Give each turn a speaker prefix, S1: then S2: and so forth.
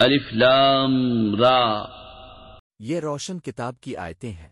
S1: الف لام را۔
S2: یہ روشن کتاب کی آیتیں ہیں۔